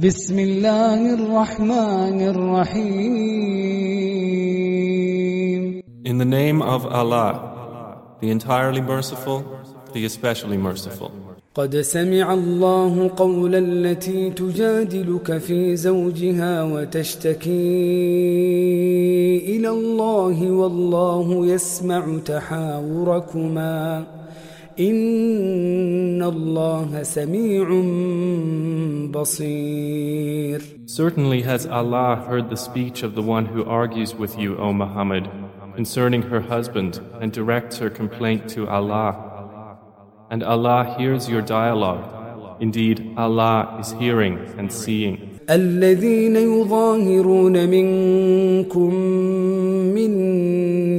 بسم الله الرحمن الرحيم In the name of Allah, the entirely merciful, the especially merciful. قد سمع الله قول التي تجادلك في زوجها وتشتكي إلى الله والله يسمع تحاوركما إن الله سميع بصير Certainly has Allah heard the speech of the one who argues with you, O Muhammad, concerning her husband and directs her complaint to Allah. And Allah hears your dialogue. Indeed, Allah is hearing and seeing. الذين يظاهرون منكم من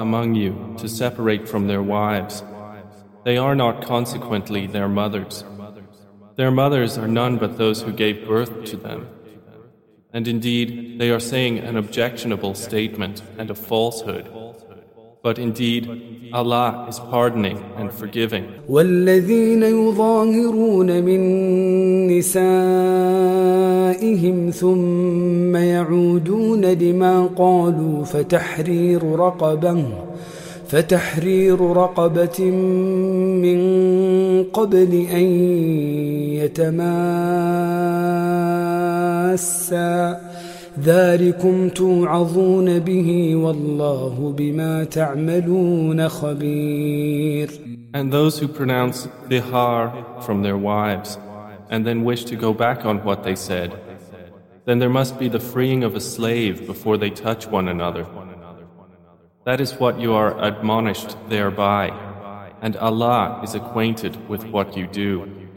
among you to separate from their wives, they are not consequently their mothers. Their mothers are none but those who gave birth to them. And indeed, they are saying an objectionable statement and a falsehood. But indeed, Allah is pardoning and forgiving. والذين يظاهرون من نسائهم ثم يعودون لما قالوا فتحرير رقبة فتحرير رقبة من قبل أن يتماسا ذلكم توعظون به والله بما تعملون خبير And those who pronounce dihar from their wives and then wish to go back on what they said, then there must be the freeing of a slave before they touch one another. That is what you are admonished thereby, and Allah is acquainted with what you do.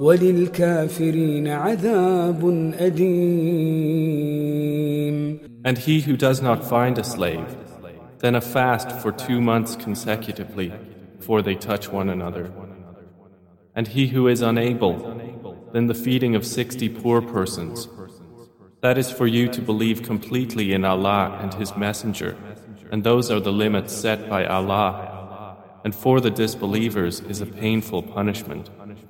وللكافرين عذاب أليم And he who does not find a slave, then a fast for two months consecutively before they touch one another. And he who is unable, then the feeding of sixty poor persons. That is for you to believe completely in Allah and His Messenger, and those are the limits set by Allah. And for the disbelievers is a painful punishment.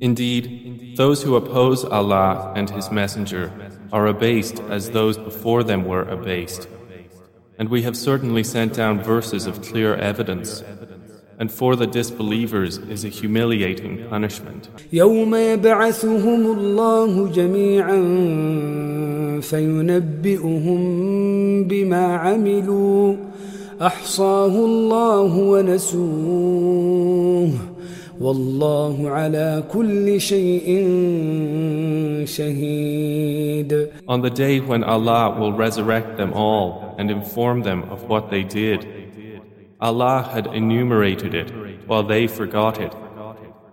Indeed, those who oppose Allah and His Messenger are abased as those before them were abased. And we have certainly sent down verses of clear evidence. And for the disbelievers is a humiliating punishment. يوم يبعثهم الله جميعا فينبئهم بما عملوا أحصاه الله ونسوه والله على كل شيء شهيد On the day when Allah will resurrect them all and inform them of what they did, Allah had enumerated it while they forgot it.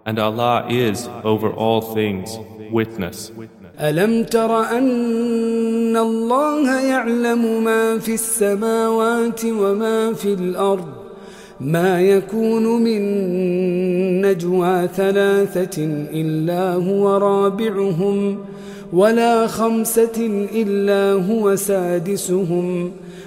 And Allah is, over all things, witness. ألم تر أن الله يعلم ما في السماوات وما في الأرض ما يكون من نجوى ثلاثة إلا هو رابعهم ولا خمسة إلا هو سادسهم.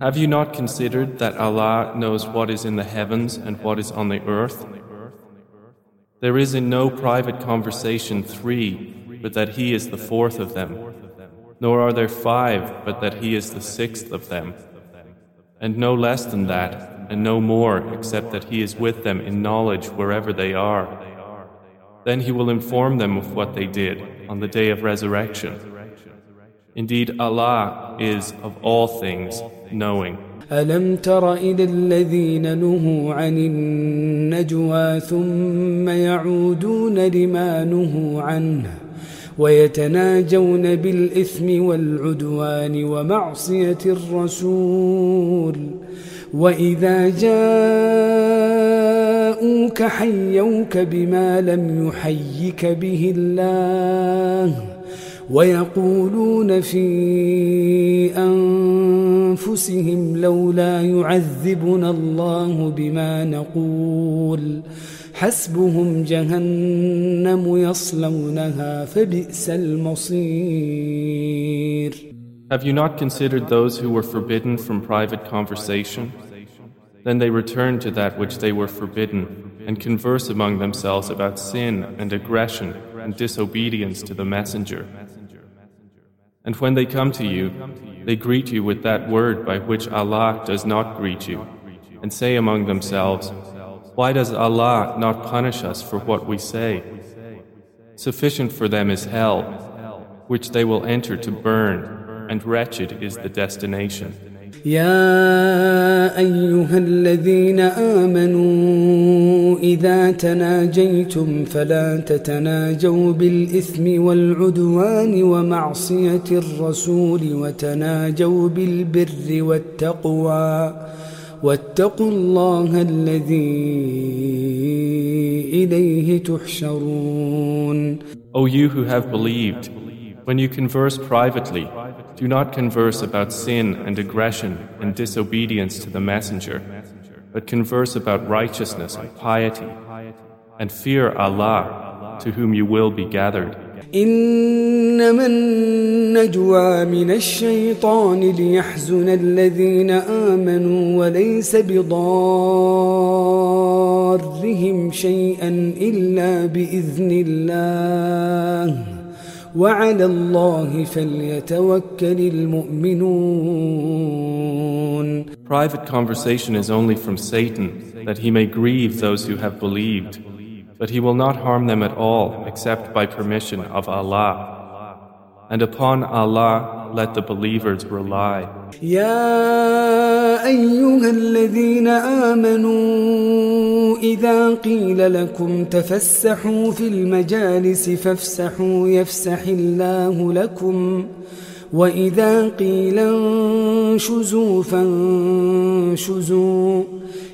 Have you not considered that Allah knows what is in the heavens and what is on the earth? There is in no private conversation three, but that He is the fourth of them. Nor are there five, but that He is the sixth of them. And no less than that, and no more, except that He is with them in knowledge wherever they are. Then He will inform them of what they did on the day of resurrection. Indeed, Allah is of all things knowing. ألم تر إلى الذين نهوا عن النجوى ثم يعودون لما نهوا عنه ويتناجون بالإثم والعدوان ومعصية الرسول وإذا جاءوك حيوك بما لم يحيك به الله ويقولون في أنفسهم لولا يعذبنا الله بما نقول حسبهم جهنم يصلونها فبئس المصير Have you not considered those who were forbidden from private conversation? Then they return to that which they were forbidden and converse among themselves about sin and aggression and disobedience to the Messenger. And when they come to you, they greet you with that word by which Allah does not greet you, and say among themselves, Why does Allah not punish us for what we say? Sufficient for them is hell, which they will enter to burn, and wretched is the destination. يا أيها الذين آمنوا إذا تناجيتم فلا تتناجوا بالإثم والعدوان ومعصية الرسول وتناجوا بالبر والتقوى. واتقوا الله الذي إليه تحشرون. O you who have believed, when you converse privately, Do not converse about sin and aggression and disobedience to the Messenger, but converse about righteousness and piety, and fear Allah, to whom you will be gathered. إنما النجوى من الشيطان ليحزن الذين آمنوا وليس بضارهم شيئا إلا بإذن الله وعلى الله فليتوكل المؤمنون Private conversation is only from Satan that he may grieve those who have believed but he will not harm them at all except by permission of Allah and upon Allah let the believers rely يا أيها الذين آمنوا إذا قيل لكم تفسحوا في المجالس فافسحوا يفسح الله لكم. وإذا قيل انشزوا فانشزوا.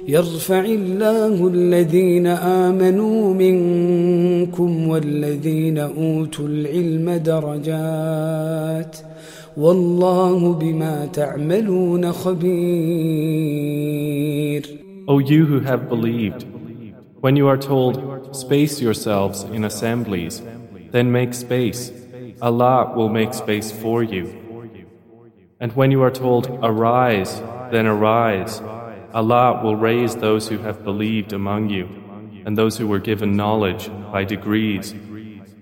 يرفع الله الذين آمنوا منكم والذين أوتوا العلم درجات. والله بما تعملون خبير. O you who have believed, when you are told, space yourselves in assemblies, then make space. Allah will make space for you. And when you are told, arise, then arise. Allah will raise those who have believed among you, and those who were given knowledge by degrees.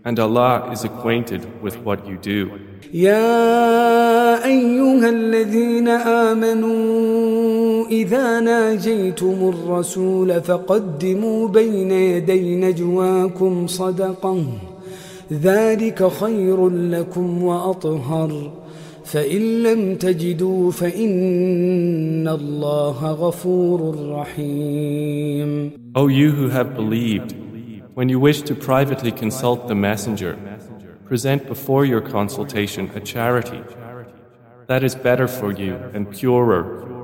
And Allah is acquainted with what you do. يا أيها الذين آمنوا إذا ناجيتم الرسول فقدموا بين يدي نجواكم صدقة ذلك خير لكم وأطهر فإن لم تجدوا فإن الله غفور رحيم O you who have believed, when you wish to privately consult the messenger, present before your consultation a charity. That is better for you and purer.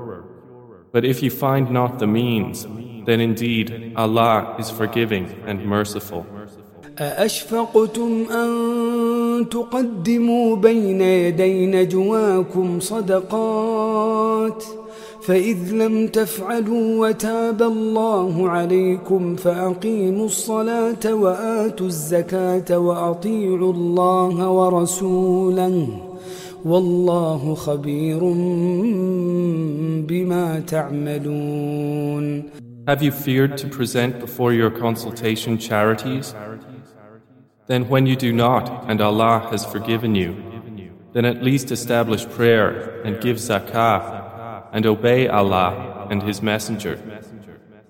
But if you find not the means, then indeed Allah is forgiving and merciful. أأشفقتم أن تقدموا بين يدي نجواكم صدقات فإذ لم تفعلوا وتاب الله عليكم فأقيموا الصلاة وآتوا الزكاة وأطيعوا الله ورسوله والله خبير بما تعملون Have you feared to present before your consultation charities? Then when you do not and Allah has forgiven you, then at least establish prayer and give zakah and obey Allah and His Messenger.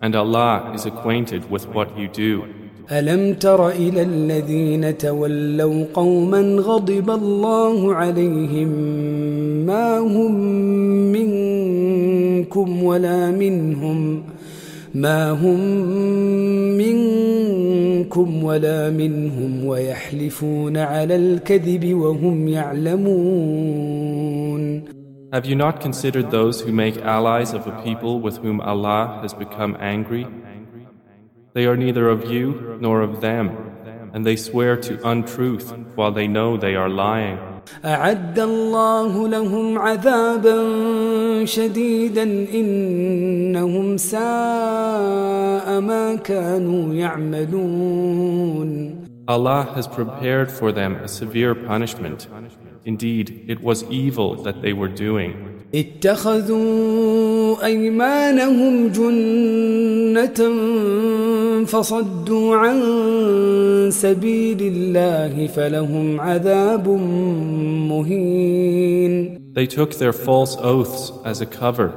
And Allah is acquainted with what you do. ألم تر إلى الذين تولوا قوما غضب الله عليهم ما هم منكم ولا منهم ما هم منكم ولا منهم ويحلفون على الكذب وهم يعلمون Have you not considered those who make allies of a people with whom Allah has become angry? They are neither of you nor of them, and they swear to untruth while they know they are lying. أعد الله لهم عذابا شديدا إنهم ساء ما كانوا يعملون Allah has prepared for them a severe punishment. Indeed, it was evil that they were doing. اتخذوا أيمانهم جنة فصدوا عن سبيل الله فلهم عذاب مهين They took their false oaths as a cover,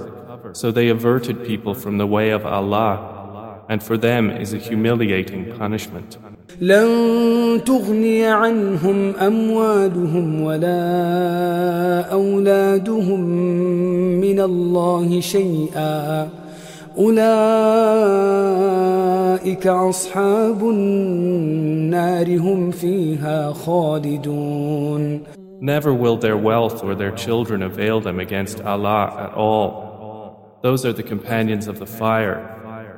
so they averted people from the way of Allah, and for them is a humiliating punishment. لن تغني عنهم أموالهم ولا أولادهم من الله شيئا أولئك أصحاب النار هم فيها خالدون Never will their wealth or their children avail them against Allah at all. Those are the companions of the fire.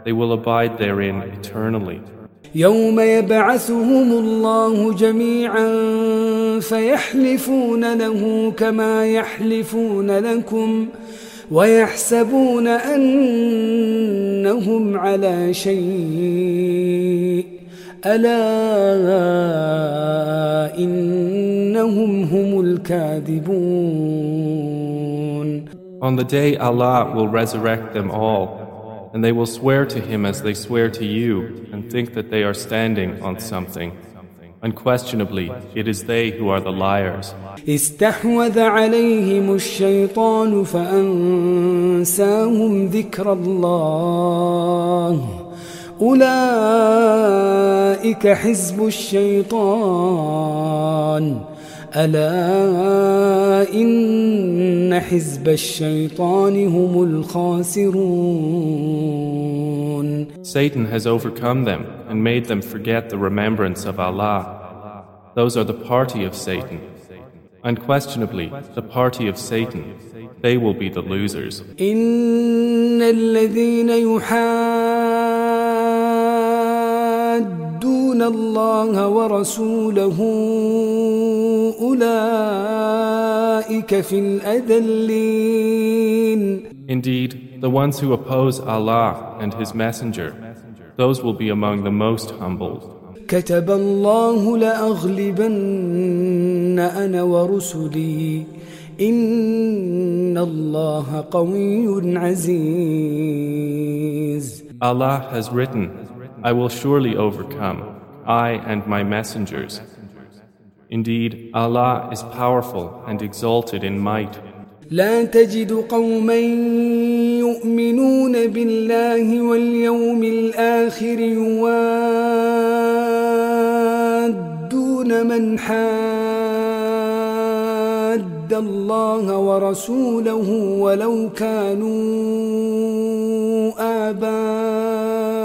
They will abide therein eternally. يوم يبعثهم الله جميعا فيحلفون له كما يحلفون لكم ويحسبون أنهم على شيء ألا إنهم هم الكاذبون. On the day Allah will resurrect them all, and they will swear to Him as they swear to you, and think that they are standing on something. Unquestionably, it is they who are the liars. استحوذ عليهم الشيطان فأنساهم ذكر الله أولئك حزب الشيطان ألا إن حزب الشيطان هم الخاسرون Satan has overcome them and made them forget the remembrance of Allah. Those are the party of Satan. Unquestionably, the party of Satan, they will be the losers. إن الذين يحادون الله ورسوله أولئك في الأذلين Indeed, the ones who oppose Allah and His Messenger, those will be among the most humbled. كتب الله لأغلبن أنا ورسلي إن الله قوي عزيز Allah has written, I will surely overcome, I and my messengers. Indeed, Allah is powerful and exalted in might. لا تجد قوما يؤمنون بالله واليوم الآخر يوادون من حاد الله ورسوله ولو كانوا آباءهم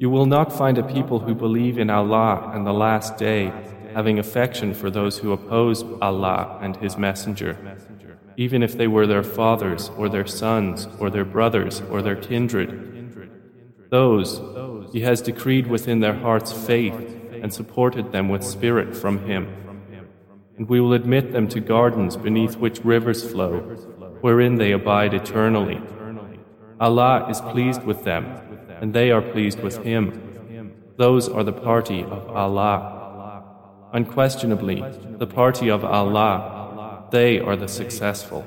You will not find a people who believe in Allah and the last day having affection for those who oppose Allah and His Messenger, even if they were their fathers or their sons or their brothers or their kindred. Those He has decreed within their hearts faith and supported them with spirit from Him. And we will admit them to gardens beneath which rivers flow, wherein they abide eternally. Allah is pleased with them and they are pleased with him. Those are the party of Allah. Unquestionably, the party of Allah, they are the successful.